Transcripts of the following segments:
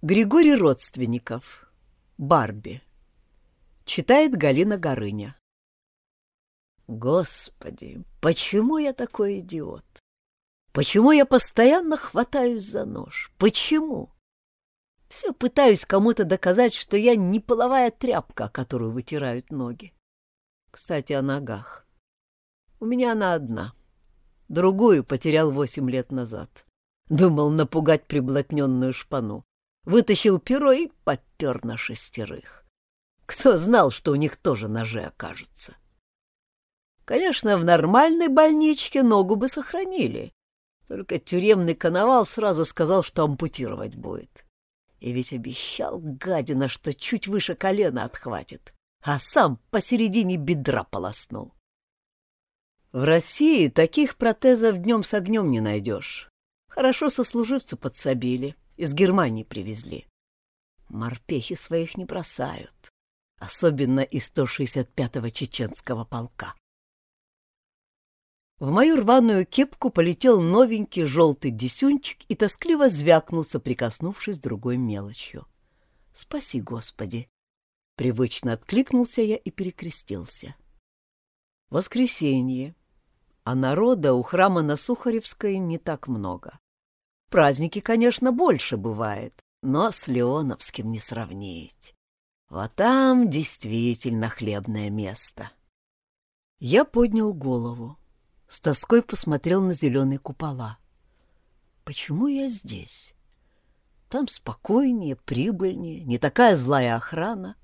Григорий Родственников. Барби. Читает Галина Горыня. Господи, почему я такой идиот? Почему я постоянно хватаюсь за нож? Почему? Все пытаюсь кому-то доказать, что я не половая тряпка, которую вытирают ноги. Кстати, о ногах. У меня она одна. Другую потерял восемь лет назад. Думал напугать приблотненную шпану вытащил перо и попер на шестерых. Кто знал, что у них тоже ножи окажутся? Конечно, в нормальной больничке ногу бы сохранили. Только тюремный коновал сразу сказал, что ампутировать будет. И ведь обещал, гадина, что чуть выше колена отхватит, а сам посередине бедра полоснул. В России таких протезов днем с огнем не найдешь. Хорошо сослуживцы подсобили. Из Германии привезли. Морпехи своих не бросают, особенно из 165-го чеченского полка. В мою рваную кепку полетел новенький желтый десюнчик и тоскливо звякнулся, прикоснувшись другой мелочью. «Спаси, Господи!» Привычно откликнулся я и перекрестился. Воскресенье, а народа у храма на Сухаревской не так много. Праздники, конечно, больше бывает, но с Леоновским не сравнить. Вот там действительно хлебное место. Я поднял голову, с тоской посмотрел на зеленые купола. Почему я здесь? Там спокойнее, прибыльнее, не такая злая охрана.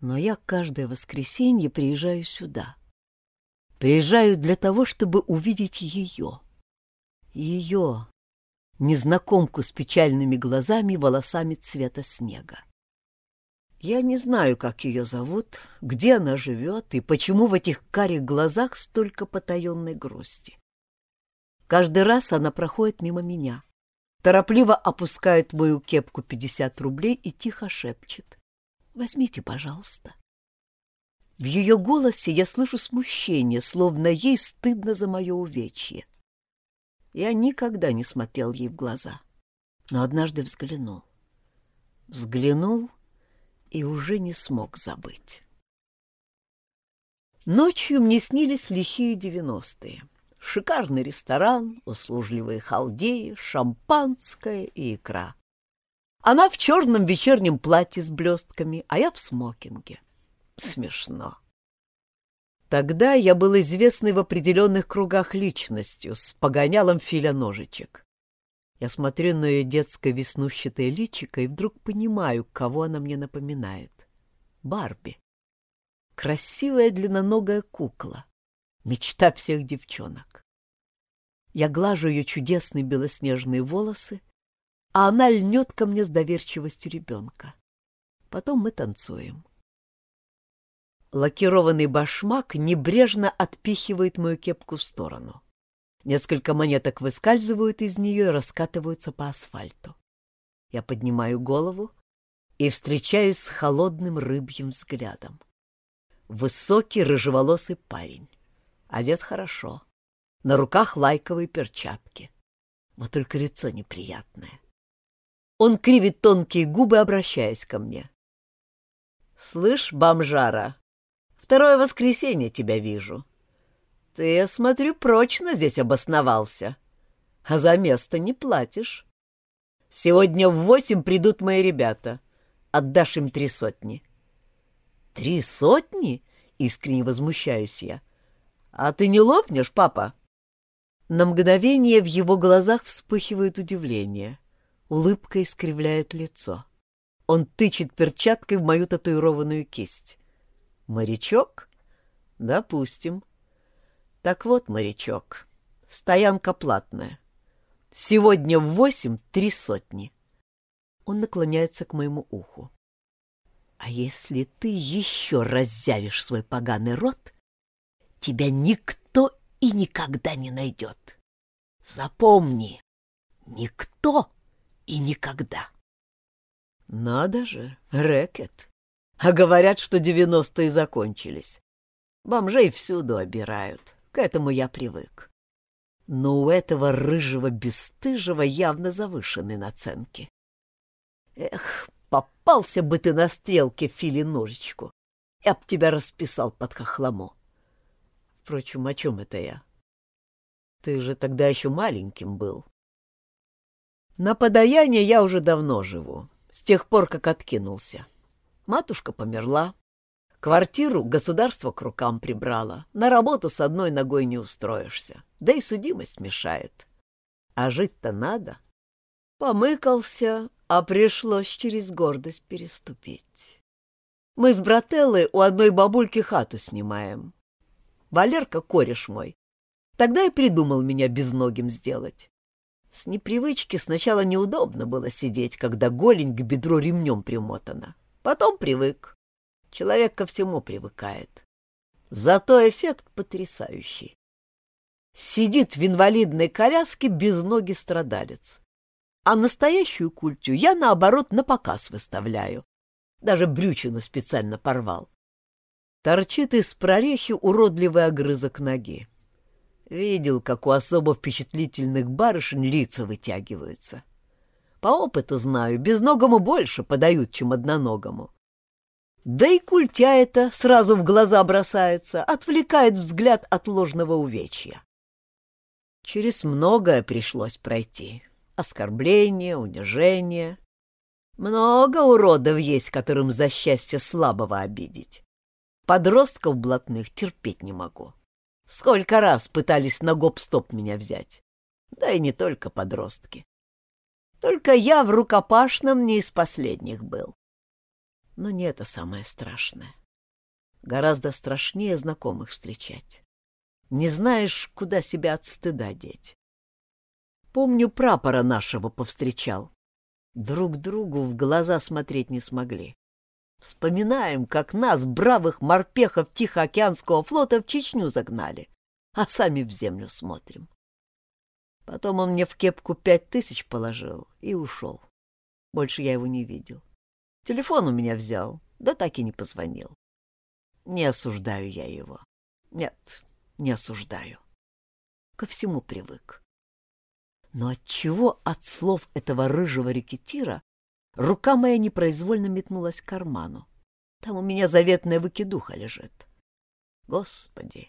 Но я каждое воскресенье приезжаю сюда. Приезжаю для того, чтобы увидеть ее. Ее, незнакомку с печальными глазами и волосами цвета снега. Я не знаю, как ее зовут, где она живет и почему в этих карих глазах столько потаенной грусти. Каждый раз она проходит мимо меня, торопливо опускает мою кепку 50 рублей и тихо шепчет. «Возьмите, пожалуйста». В ее голосе я слышу смущение, словно ей стыдно за мое увечье. Я никогда не смотрел ей в глаза, но однажды взглянул. Взглянул и уже не смог забыть. Ночью мне снились лихие девяностые. Шикарный ресторан, услужливые халдеи, шампанское и икра. Она в черном вечернем платье с блестками, а я в смокинге. Смешно. Тогда я был известный в определенных кругах личностью, с погонялом филя ножичек. Я смотрю на ее детское веснущатое личико и вдруг понимаю, кого она мне напоминает. Барби. Красивая длинноногая кукла. Мечта всех девчонок. Я глажу ее чудесные белоснежные волосы, а она льнет ко мне с доверчивостью ребенка. Потом мы танцуем. Лакированный башмак небрежно отпихивает мою кепку в сторону. Несколько монеток выскальзывают из нее и раскатываются по асфальту. Я поднимаю голову и встречаюсь с холодным рыбьим взглядом. Высокий рыжеволосый парень. Одет хорошо. На руках лайковые перчатки. Вот только лицо неприятное. Он кривит тонкие губы, обращаясь ко мне. «Слышь, бомжара, Второе воскресенье тебя вижу. Ты, я смотрю, прочно здесь обосновался. А за место не платишь. Сегодня в восемь придут мои ребята. Отдашь им три сотни. Три сотни? Искренне возмущаюсь я. А ты не лопнешь, папа? На мгновение в его глазах вспыхивает удивление. Улыбка искривляет лицо. Он тычет перчаткой в мою татуированную кисть. Морячок? Допустим. Так вот, морячок, стоянка платная. Сегодня в восемь три сотни. Он наклоняется к моему уху. А если ты еще раззявишь свой поганый рот, тебя никто и никогда не найдет. Запомни, никто и никогда. Надо же, рэкет. А говорят, что девяностые закончились. Бомжей всюду обирают. К этому я привык. Но у этого рыжего бесстыжего явно завышены наценки. Эх, попался бы ты на стрелке Фили ножичку. Я б тебя расписал под хохлому. Впрочем, о чем это я? Ты же тогда еще маленьким был. На подаяние я уже давно живу, с тех пор, как откинулся. Матушка померла. Квартиру государство к рукам прибрало. На работу с одной ногой не устроишься. Да и судимость мешает. А жить-то надо. Помыкался, а пришлось через гордость переступить. Мы с брателлой у одной бабульки хату снимаем. Валерка, кореш мой, тогда и придумал меня безногим сделать. С непривычки сначала неудобно было сидеть, когда голень к бедру ремнем примотана. Потом привык. Человек ко всему привыкает. Зато эффект потрясающий. Сидит в инвалидной коляске без ноги страдалец. А настоящую культю я, наоборот, на показ выставляю. Даже брючину специально порвал. Торчит из прорехи уродливый огрызок ноги. Видел, как у особо впечатлительных барышень лица вытягиваются. По опыту знаю, безногому больше подают, чем одноногому. Да и культя это сразу в глаза бросается, отвлекает взгляд от ложного увечья. Через многое пришлось пройти. Оскорбление, унижение. Много уродов есть, которым за счастье слабого обидеть. Подростков блатных терпеть не могу. Сколько раз пытались на гоп-стоп меня взять. Да и не только подростки. Только я в рукопашном не из последних был. Но не это самое страшное. Гораздо страшнее знакомых встречать. Не знаешь, куда себя от стыда деть. Помню, прапора нашего повстречал. Друг другу в глаза смотреть не смогли. Вспоминаем, как нас, бравых морпехов Тихоокеанского флота, в Чечню загнали, а сами в землю смотрим. Потом он мне в кепку пять тысяч положил и ушел. Больше я его не видел. Телефон у меня взял, да так и не позвонил. Не осуждаю я его. Нет, не осуждаю. Ко всему привык. Но отчего от слов этого рыжего рекетира рука моя непроизвольно метнулась к карману? Там у меня заветная выкидуха лежит. Господи,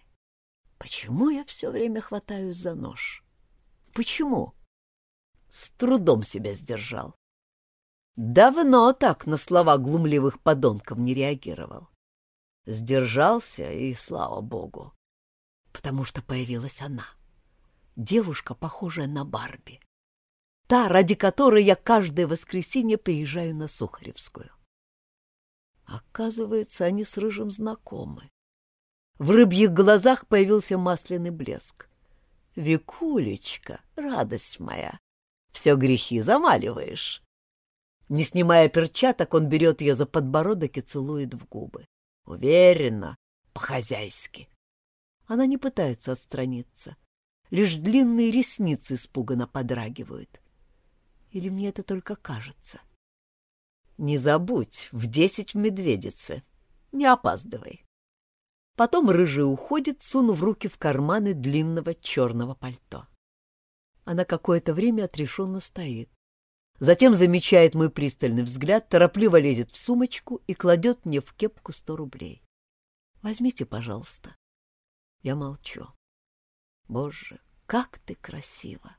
почему я все время хватаюсь за нож? Почему? С трудом себя сдержал. Давно так на слова глумливых подонков не реагировал. Сдержался, и слава богу, потому что появилась она. Девушка, похожая на Барби. Та, ради которой я каждое воскресенье приезжаю на Сухаревскую. Оказывается, они с Рыжим знакомы. В рыбьих глазах появился масляный блеск. Викулечка, радость моя, все грехи замаливаешь. Не снимая перчаток, он берет ее за подбородок и целует в губы. Уверенно, по-хозяйски. Она не пытается отстраниться. Лишь длинные ресницы испуганно подрагивают. Или мне это только кажется? Не забудь, в десять в Медведице. Не опаздывай. Потом рыжий уходит, сунув руки в карманы длинного черного пальто. Она какое-то время отрешенно стоит. Затем замечает мой пристальный взгляд, торопливо лезет в сумочку и кладет мне в кепку сто рублей. «Возьмите, пожалуйста». Я молчу. «Боже, как ты красива!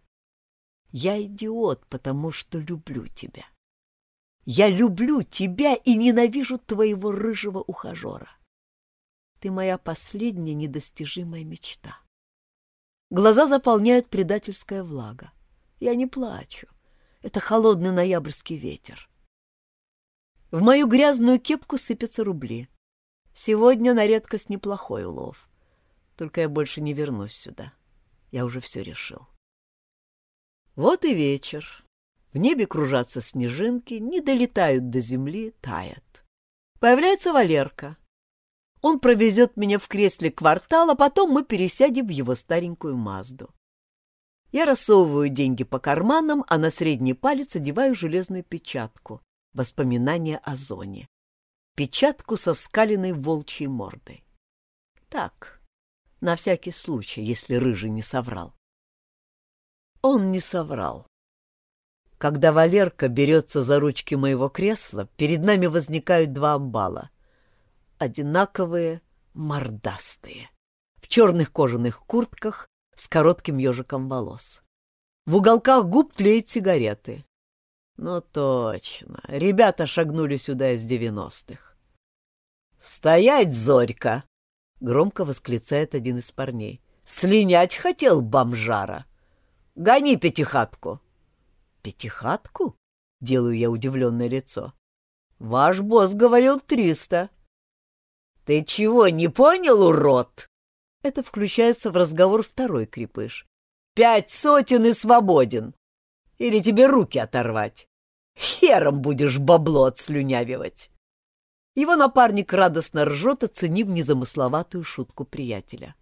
Я идиот, потому что люблю тебя. Я люблю тебя и ненавижу твоего рыжего ухажера. Ты моя последняя недостижимая мечта. Глаза заполняют предательская влага. Я не плачу. Это холодный ноябрьский ветер. В мою грязную кепку сыпятся рубли. Сегодня на редкость неплохой улов. Только я больше не вернусь сюда. Я уже все решил. Вот и вечер. В небе кружатся снежинки, не долетают до земли, таят. Появляется Валерка. Он провезет меня в кресле квартал, а потом мы пересядем в его старенькую Мазду. Я рассовываю деньги по карманам, а на средний палец одеваю железную печатку. Воспоминания о зоне. Печатку со скаленной волчьей мордой. Так, на всякий случай, если Рыжий не соврал. Он не соврал. Когда Валерка берется за ручки моего кресла, перед нами возникают два амбала. Одинаковые, мордастые, в черных кожаных куртках с коротким ежиком волос. В уголках губ тлеют сигареты. Ну точно, ребята шагнули сюда из девяностых. «Стоять, Зорька!» — громко восклицает один из парней. «Слинять хотел бомжара! Гони пятихатку!» «Пятихатку?» — делаю я удивленное лицо. «Ваш босс говорил триста». «Ты чего, не понял, урод?» Это включается в разговор второй крепыш. «Пять сотен и свободен! Или тебе руки оторвать? Хером будешь бабло отслюнявивать!» Его напарник радостно ржет, оценив незамысловатую шутку приятеля.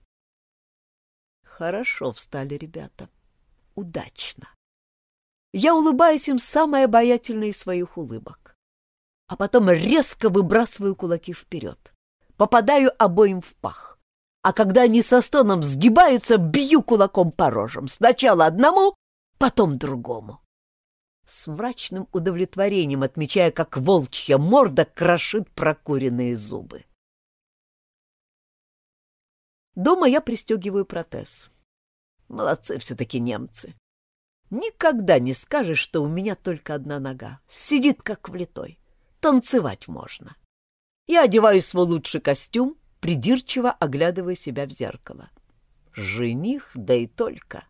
Хорошо встали ребята. Удачно. Я улыбаюсь им самой обаятельной из своих улыбок. А потом резко выбрасываю кулаки вперед. Попадаю обоим в пах. А когда они со стоном сгибаются, бью кулаком по рожам. Сначала одному, потом другому. С мрачным удовлетворением отмечая, как волчья морда крошит прокуренные зубы. Дома я пристегиваю протез. Молодцы все-таки немцы. Никогда не скажешь, что у меня только одна нога. Сидит как влитой. Танцевать можно. Я одеваю свой лучший костюм, придирчиво оглядывая себя в зеркало. Жених, да и только.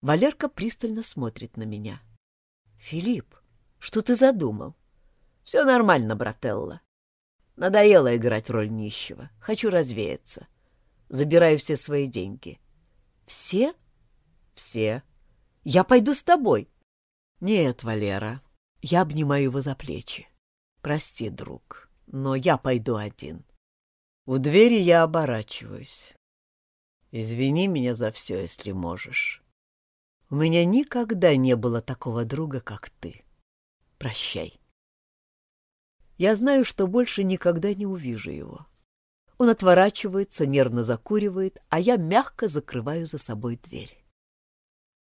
Валерка пристально смотрит на меня. «Филипп, что ты задумал?» «Все нормально, брателла. Надоело играть роль нищего. Хочу развеяться. Забираю все свои деньги». «Все?» «Все. Я пойду с тобой. Нет, Валера, я обнимаю его за плечи. Прости, друг, но я пойду один. У двери я оборачиваюсь. Извини меня за все, если можешь. У меня никогда не было такого друга, как ты. Прощай. Я знаю, что больше никогда не увижу его. Он отворачивается, нервно закуривает, а я мягко закрываю за собой дверь.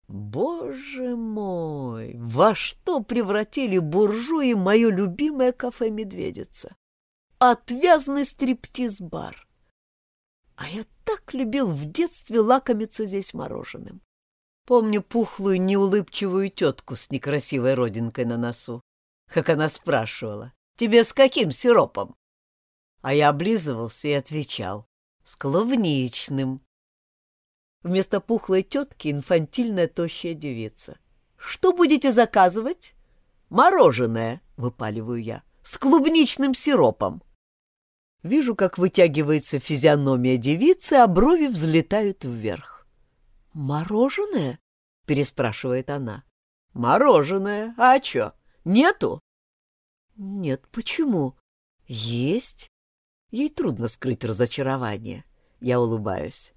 Боже мой, во что превратили буржуи мое любимое кафе «Медведица»? Отвязный стриптиз-бар. А я так любил в детстве лакомиться здесь мороженым. Помню пухлую неулыбчивую тетку с некрасивой родинкой на носу, как она спрашивала, «Тебе с каким сиропом?» А я облизывался и отвечал, «С клубничным». Вместо пухлой тетки инфантильная тощая девица. «Что будете заказывать?» «Мороженое», — выпаливаю я, — «с клубничным сиропом». Вижу, как вытягивается физиономия девицы, а брови взлетают вверх. «Мороженое?» — переспрашивает она. «Мороженое. А чё, нету?» «Нет, почему?» «Есть». Ей трудно скрыть разочарование. Я улыбаюсь.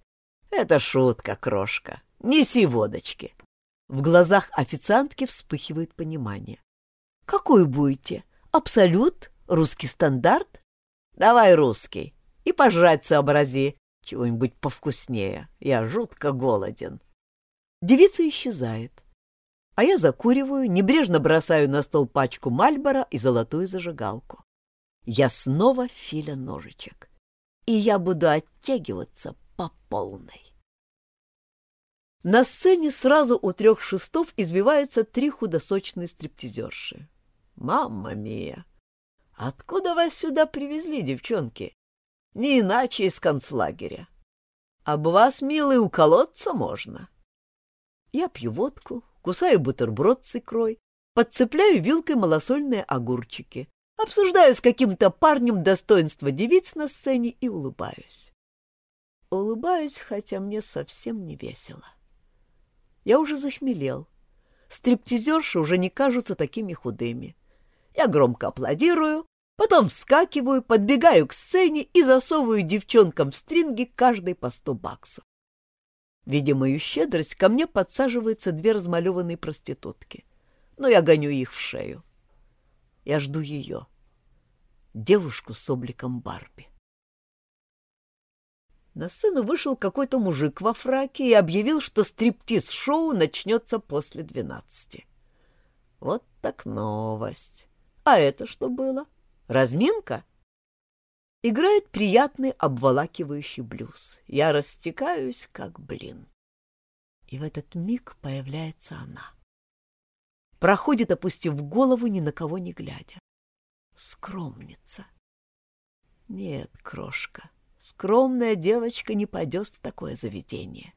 Это шутка, крошка. Неси водочки. В глазах официантки вспыхивает понимание. Какой будете? Абсолют? Русский стандарт? Давай русский. И пожрать сообрази. Чего-нибудь повкуснее. Я жутко голоден. Девица исчезает. А я закуриваю, небрежно бросаю на стол пачку Мальбора и золотую зажигалку. Я снова филя ножичек. И я буду оттягиваться по полной. На сцене сразу у трех шестов извиваются три худосочные стриптизерши. «Мамма мия! Откуда вас сюда привезли, девчонки? Не иначе из концлагеря. Об вас, милый, уколоться можно». Я пью водку, кусаю бутерброд с икрой, подцепляю вилкой малосольные огурчики, обсуждаю с каким-то парнем достоинство девиц на сцене и улыбаюсь. Улыбаюсь, хотя мне совсем не весело. Я уже захмелел. Стриптизерши уже не кажутся такими худыми. Я громко аплодирую, потом вскакиваю, подбегаю к сцене и засовываю девчонкам в стринги каждой по сто баксов. Видя мою щедрость, ко мне подсаживаются две размалеванные проститутки. Но я гоню их в шею. Я жду ее. Девушку с обликом Барби. На сцену вышел какой-то мужик во фраке и объявил, что стриптиз-шоу начнется после двенадцати. Вот так новость. А это что было? Разминка? Играет приятный обволакивающий блюз. Я растекаюсь, как блин. И в этот миг появляется она. Проходит, опустив голову, ни на кого не глядя. Скромница. Нет, крошка, скромная девочка не пойдет в такое заведение.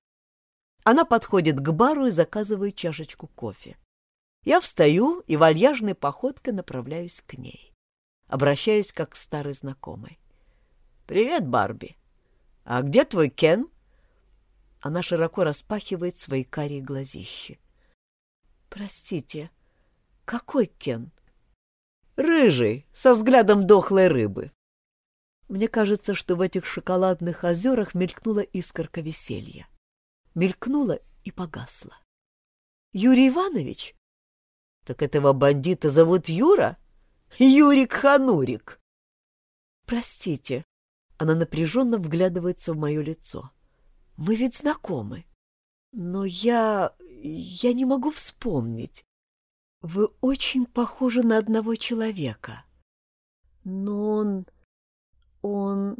Она подходит к бару и заказывает чашечку кофе. Я встаю и вальяжной походкой направляюсь к ней. Обращаюсь как к старой знакомой. «Привет, Барби! А где твой Кен?» Она широко распахивает свои карие глазищи. «Простите, какой Кен?» «Рыжий, со взглядом дохлой рыбы». Мне кажется, что в этих шоколадных озерах мелькнула искорка веселья. Мелькнула и погасла. «Юрий Иванович?» «Так этого бандита зовут Юра?» «Юрик Ханурик!» «Простите», — она напряженно вглядывается в мое лицо. Мы ведь знакомы. Но я... я не могу вспомнить. Вы очень похожи на одного человека. Но он... он...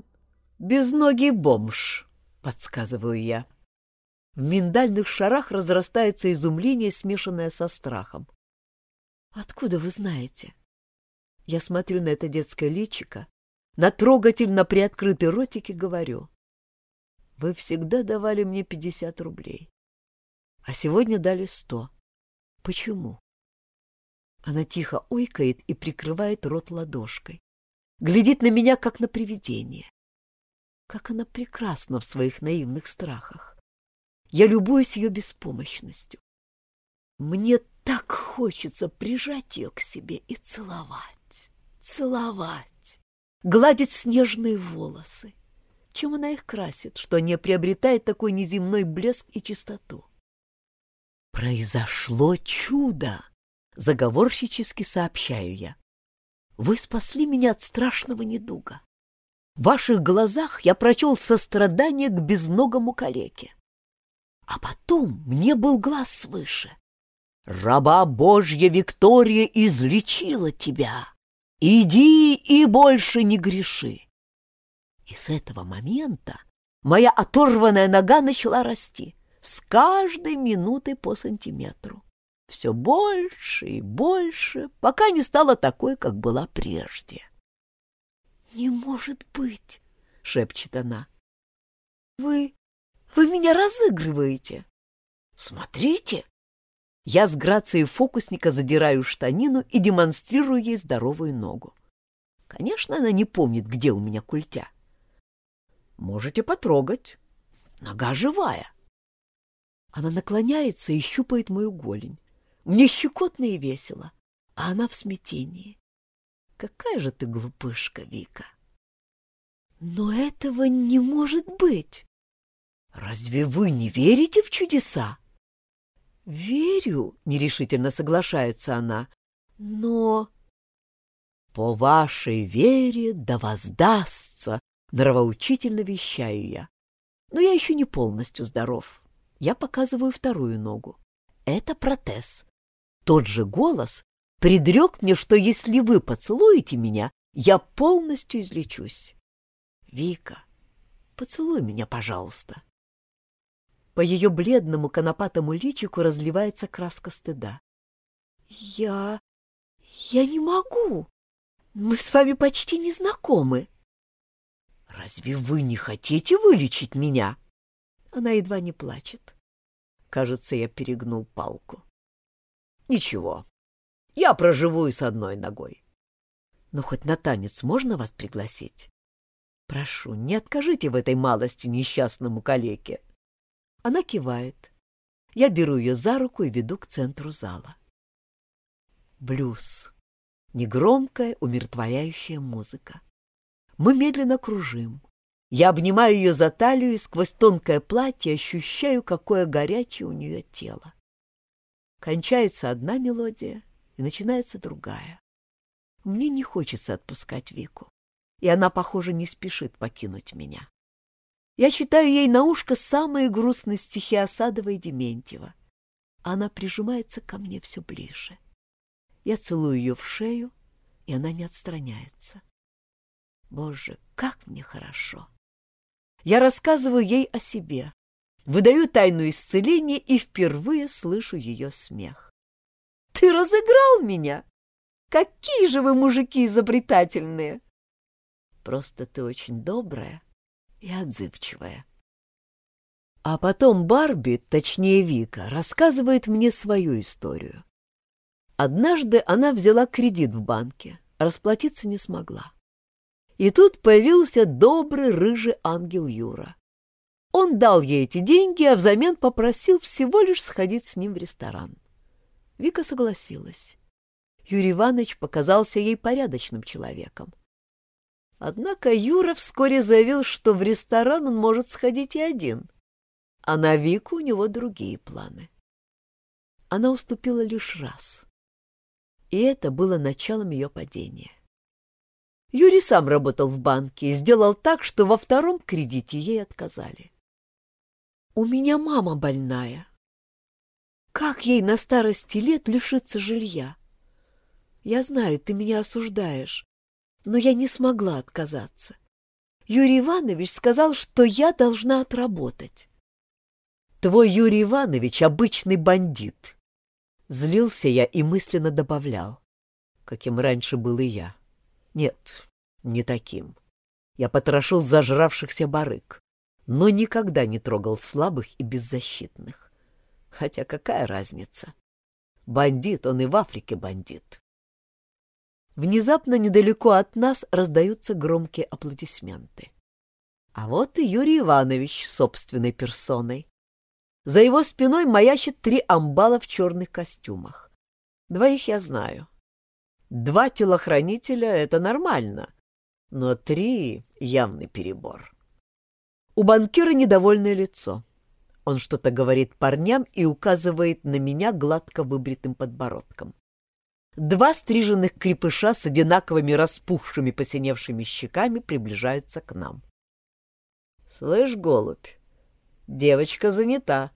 безногий бомж, подсказываю я. В миндальных шарах разрастается изумление, смешанное со страхом. Откуда вы знаете? Я смотрю на это детское личико, на трогательно приоткрытый ротик и говорю. Вы всегда давали мне пятьдесят рублей. А сегодня дали сто. Почему? Она тихо ойкает и прикрывает рот ладошкой. Глядит на меня, как на привидение. Как она прекрасна в своих наивных страхах. Я любуюсь ее беспомощностью. Мне так хочется прижать ее к себе и целовать, целовать, гладить снежные волосы, чем она их красит, что не приобретает такой неземной блеск и чистоту? «Произошло чудо!» — заговорщически сообщаю я. «Вы спасли меня от страшного недуга. В ваших глазах я прочел сострадание к безногому калеке. А потом мне был глаз свыше. Раба Божья Виктория излечила тебя. Иди и больше не греши. И с этого момента моя оторванная нога начала расти с каждой минутой по сантиметру. Все больше и больше, пока не стала такой, как была прежде. «Не может быть!» — шепчет она. «Вы... вы меня разыгрываете!» «Смотрите!» Я с грацией фокусника задираю штанину и демонстрирую ей здоровую ногу. Конечно, она не помнит, где у меня культя. Можете потрогать. Нога живая. Она наклоняется и щупает мою голень. Мне щекотно и весело, а она в смятении. Какая же ты глупышка, Вика! Но этого не может быть! Разве вы не верите в чудеса? Верю, нерешительно соглашается она, но... По вашей вере да воздастся, Нравоучительно вещаю я. Но я еще не полностью здоров. Я показываю вторую ногу. Это протез. Тот же голос предрек мне, что если вы поцелуете меня, я полностью излечусь. Вика, поцелуй меня, пожалуйста. По ее бледному конопатому личику разливается краска стыда. Я... я не могу. Мы с вами почти не знакомы. «Разве вы не хотите вылечить меня?» Она едва не плачет. Кажется, я перегнул палку. «Ничего, я проживу и с одной ногой. Но хоть на танец можно вас пригласить? Прошу, не откажите в этой малости несчастному калеке». Она кивает. Я беру ее за руку и веду к центру зала. Блюз. Негромкая, умиротворяющая музыка. Мы медленно кружим. Я обнимаю ее за талию и сквозь тонкое платье ощущаю, какое горячее у нее тело. Кончается одна мелодия, и начинается другая. Мне не хочется отпускать Вику, и она, похоже, не спешит покинуть меня. Я читаю ей на ушко самые грустные стихи Осадова и Дементьева. Она прижимается ко мне все ближе. Я целую ее в шею, и она не отстраняется. Боже, как мне хорошо! Я рассказываю ей о себе, выдаю тайну исцеления и впервые слышу ее смех. «Ты разыграл меня! Какие же вы мужики изобретательные!» «Просто ты очень добрая и отзывчивая». А потом Барби, точнее Вика, рассказывает мне свою историю. Однажды она взяла кредит в банке, расплатиться не смогла. И тут появился добрый рыжий ангел Юра. Он дал ей эти деньги, а взамен попросил всего лишь сходить с ним в ресторан. Вика согласилась. Юрий Иванович показался ей порядочным человеком. Однако Юра вскоре заявил, что в ресторан он может сходить и один, а на Вику у него другие планы. Она уступила лишь раз, и это было началом ее падения. Юрий сам работал в банке и сделал так, что во втором кредите ей отказали. «У меня мама больная. Как ей на старости лет лишиться жилья? Я знаю, ты меня осуждаешь, но я не смогла отказаться. Юрий Иванович сказал, что я должна отработать. Твой Юрий Иванович — обычный бандит. Злился я и мысленно добавлял, каким раньше был и я. Нет, не таким. Я потрошил зажравшихся барыг, но никогда не трогал слабых и беззащитных. Хотя какая разница? Бандит, он и в Африке бандит. Внезапно недалеко от нас раздаются громкие аплодисменты. А вот и Юрий Иванович собственной персоной. За его спиной маячит три амбала в черных костюмах. Двоих я знаю. Два телохранителя — это нормально, но три — явный перебор. У банкира недовольное лицо. Он что-то говорит парням и указывает на меня гладко выбритым подбородком. Два стриженных крепыша с одинаковыми распухшими посиневшими щеками приближаются к нам. «Слышь, голубь, Девочка занята.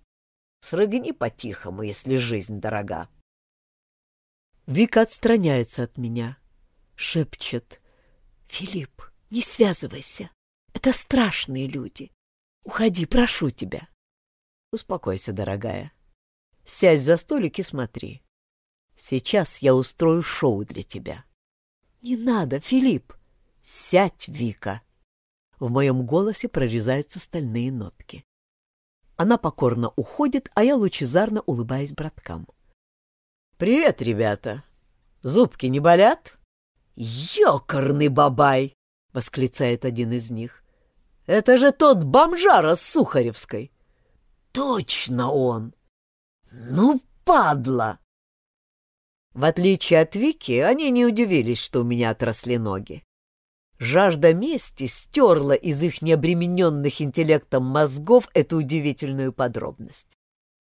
Срыгни по-тихому, если жизнь дорога. Вика отстраняется от меня, шепчет. «Филипп, не связывайся. Это страшные люди. Уходи, прошу тебя». «Успокойся, дорогая. Сядь за столик и смотри. Сейчас я устрою шоу для тебя». «Не надо, Филипп!» «Сядь, Вика!» В моем голосе прорезаются стальные нотки. Она покорно уходит, а я лучезарно улыбаюсь браткам. «Привет, ребята! Зубки не болят?» «Ёкарный бабай!» — восклицает один из них. «Это же тот бомжара с Сухаревской!» «Точно он! Ну, падла!» В отличие от Вики, они не удивились, что у меня отросли ноги. Жажда мести стерла из их необремененных интеллектом мозгов эту удивительную подробность.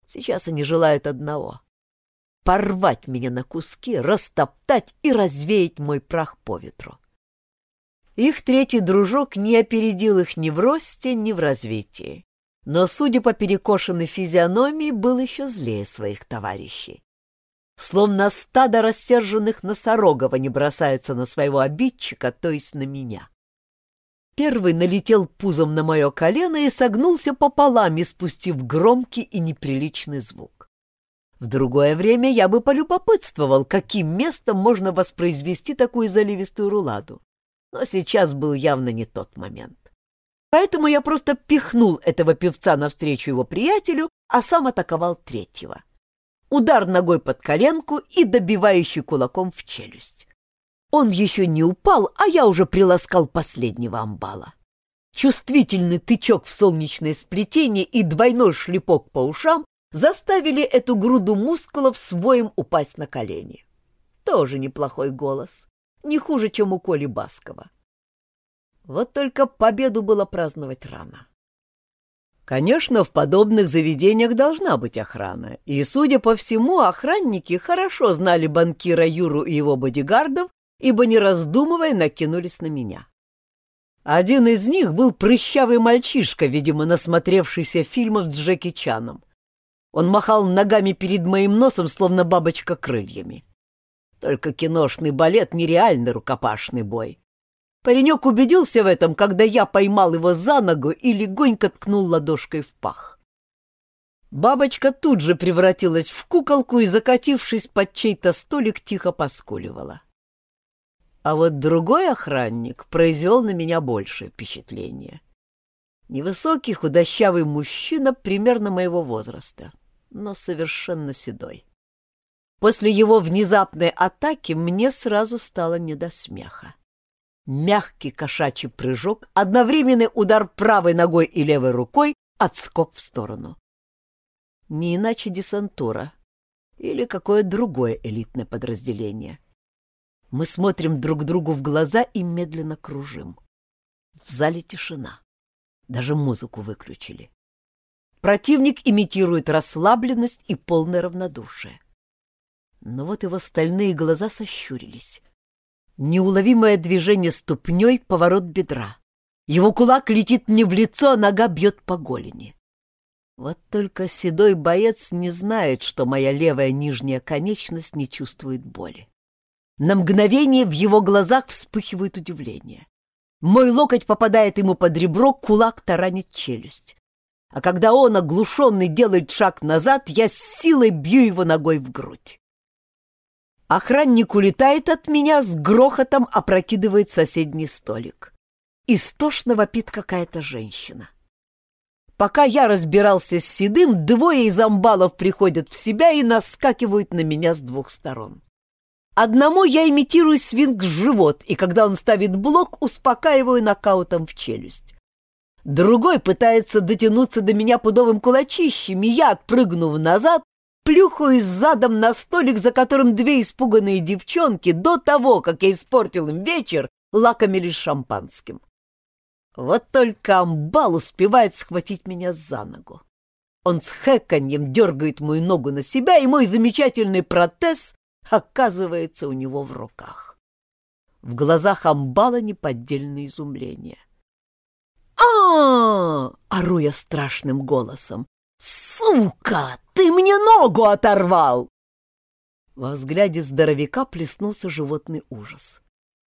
Сейчас они желают одного — порвать меня на куски, растоптать и развеять мой прах по ветру. Их третий дружок не опередил их ни в росте, ни в развитии, но, судя по перекошенной физиономии, был еще злее своих товарищей словно стадо рассерженных носорогов они бросаются на своего обидчика, то есть на меня. Первый налетел пузом на мое колено и согнулся пополам, испустив громкий и неприличный звук. В другое время я бы полюбопытствовал, каким местом можно воспроизвести такую заливистую руладу. Но сейчас был явно не тот момент. Поэтому я просто пихнул этого певца навстречу его приятелю, а сам атаковал третьего удар ногой под коленку и добивающий кулаком в челюсть. Он еще не упал, а я уже приласкал последнего амбала. Чувствительный тычок в солнечное сплетение и двойной шлепок по ушам заставили эту груду мускулов своим упасть на колени. Тоже неплохой голос, не хуже, чем у Коли Баскова. Вот только победу было праздновать рано. Конечно, в подобных заведениях должна быть охрана, и, судя по всему, охранники хорошо знали банкира Юру и его бодигардов, ибо, не раздумывая, накинулись на меня. Один из них был прыщавый мальчишка, видимо, насмотревшийся фильмов с Джеки Чаном. Он махал ногами перед моим носом, словно бабочка крыльями. Только киношный балет — нереальный рукопашный бой. Паренек убедился в этом, когда я поймал его за ногу и легонько ткнул ладошкой в пах. Бабочка тут же превратилась в куколку и, закатившись под чей-то столик, тихо поскуливала. А вот другой охранник произвел на меня большее впечатление. Невысокий худощавый мужчина примерно моего возраста, но совершенно седой. После его внезапной атаки мне сразу стало не до смеха. Мягкий кошачий прыжок, одновременный удар правой ногой и левой рукой, отскок в сторону. Не иначе десантура или какое другое элитное подразделение. Мы смотрим друг другу в глаза и медленно кружим. В зале тишина. Даже музыку выключили. Противник имитирует расслабленность и полное равнодушие. Но вот его стальные глаза сощурились. Неуловимое движение ступней, поворот бедра. Его кулак летит мне в лицо, а нога бьет по голени. Вот только седой боец не знает, что моя левая нижняя конечность не чувствует боли. На мгновение в его глазах вспыхивает удивление. Мой локоть попадает ему под ребро, кулак таранит челюсть. А когда он, оглушенный, делает шаг назад, я с силой бью его ногой в грудь. Охранник улетает от меня, с грохотом опрокидывает соседний столик. Истошно вопит какая-то женщина. Пока я разбирался с Седым, двое из амбалов приходят в себя и наскакивают на меня с двух сторон. Одному я имитирую свинг в живот, и когда он ставит блок, успокаиваю нокаутом в челюсть. Другой пытается дотянуться до меня пудовым кулачищем, и я, отпрыгнув назад, плюхаюсь задом на столик, за которым две испуганные девчонки до того, как я испортил им вечер, лакомились шампанским. Вот только амбал успевает схватить меня за ногу. Он с хэканьем дергает мою ногу на себя, и мой замечательный протез оказывается у него в руках. В глазах амбала неподдельное изумление. а, ору я страшным голосом. «Сука! Ты мне ногу оторвал!» Во взгляде здоровяка плеснулся животный ужас.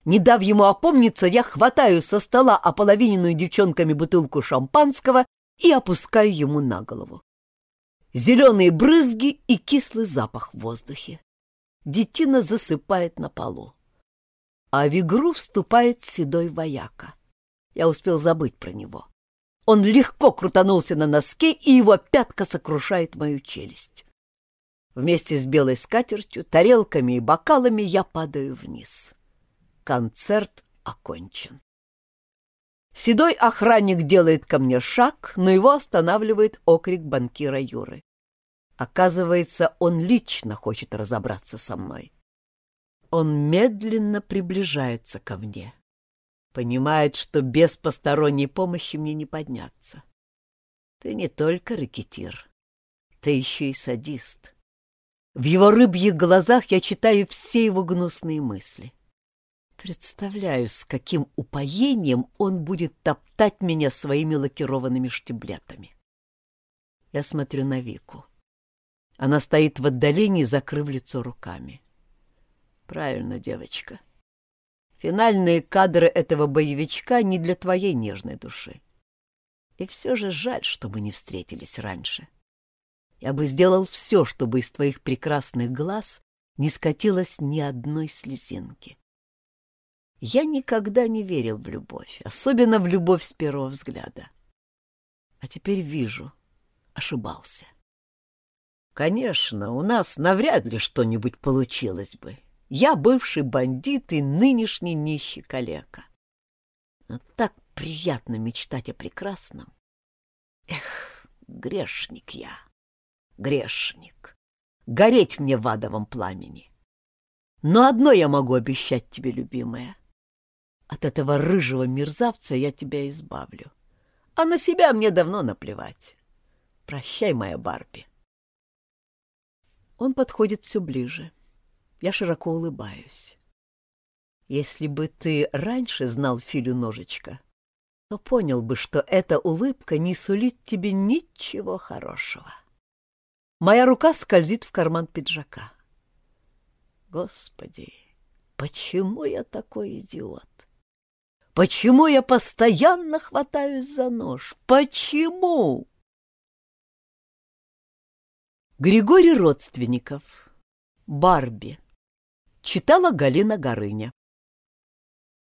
Не дав ему опомниться, я хватаю со стола ополовиненную девчонками бутылку шампанского и опускаю ему на голову. Зеленые брызги и кислый запах в воздухе. Детина засыпает на полу. А в игру вступает седой вояка. Я успел забыть про него. Он легко крутанулся на носке, и его пятка сокрушает мою челюсть. Вместе с белой скатертью, тарелками и бокалами я падаю вниз. Концерт окончен. Седой охранник делает ко мне шаг, но его останавливает окрик банкира Юры. Оказывается, он лично хочет разобраться со мной. Он медленно приближается ко мне. Понимает, что без посторонней помощи мне не подняться. Ты не только ракетир, ты еще и садист. В его рыбьих глазах я читаю все его гнусные мысли. Представляю, с каким упоением он будет топтать меня своими лакированными штиблетами. Я смотрю на Вику. Она стоит в отдалении, закрыв лицо руками. Правильно, девочка. Финальные кадры этого боевичка не для твоей нежной души. И все же жаль, что мы не встретились раньше. Я бы сделал все, чтобы из твоих прекрасных глаз не скатилось ни одной слезинки. Я никогда не верил в любовь, особенно в любовь с первого взгляда. А теперь вижу, ошибался. Конечно, у нас навряд ли что-нибудь получилось бы. Я бывший бандит и нынешний нищий калека. Но так приятно мечтать о прекрасном. Эх, грешник я, грешник. Гореть мне в адовом пламени. Но одно я могу обещать тебе, любимая. От этого рыжего мерзавца я тебя избавлю. А на себя мне давно наплевать. Прощай, моя Барби. Он подходит все ближе. Я широко улыбаюсь. Если бы ты раньше знал Филю Ножечка, то понял бы, что эта улыбка не сулит тебе ничего хорошего. Моя рука скользит в карман пиджака. Господи, почему я такой идиот? Почему я постоянно хватаюсь за нож? Почему? Григорий Родственников. Барби. Читала Галина Горыня.